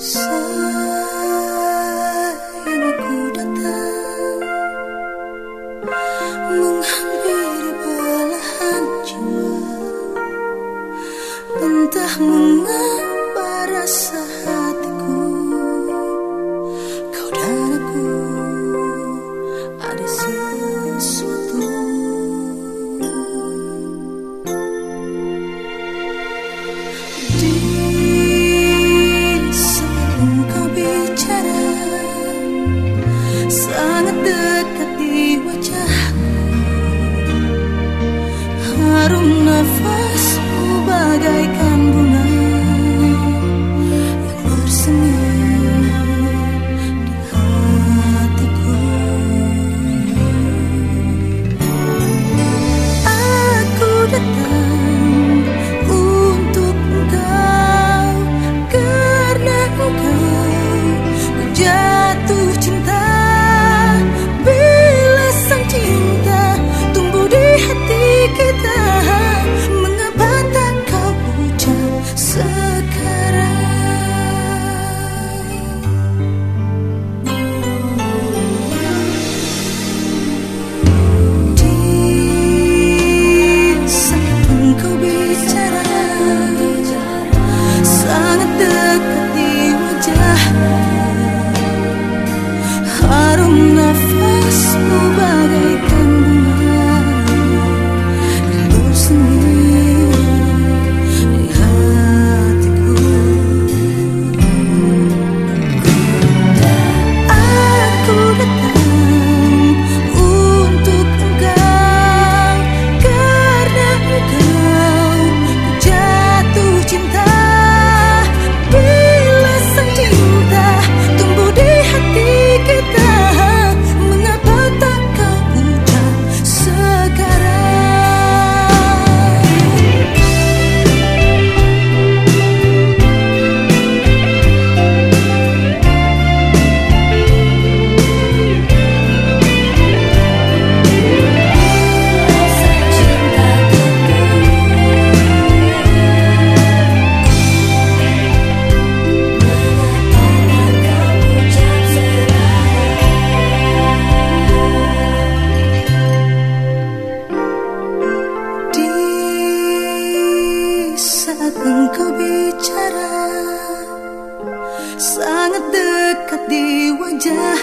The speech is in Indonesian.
Sayang aku datang menghangat. harum nafasmu bagaikan su sangat dekat di wajah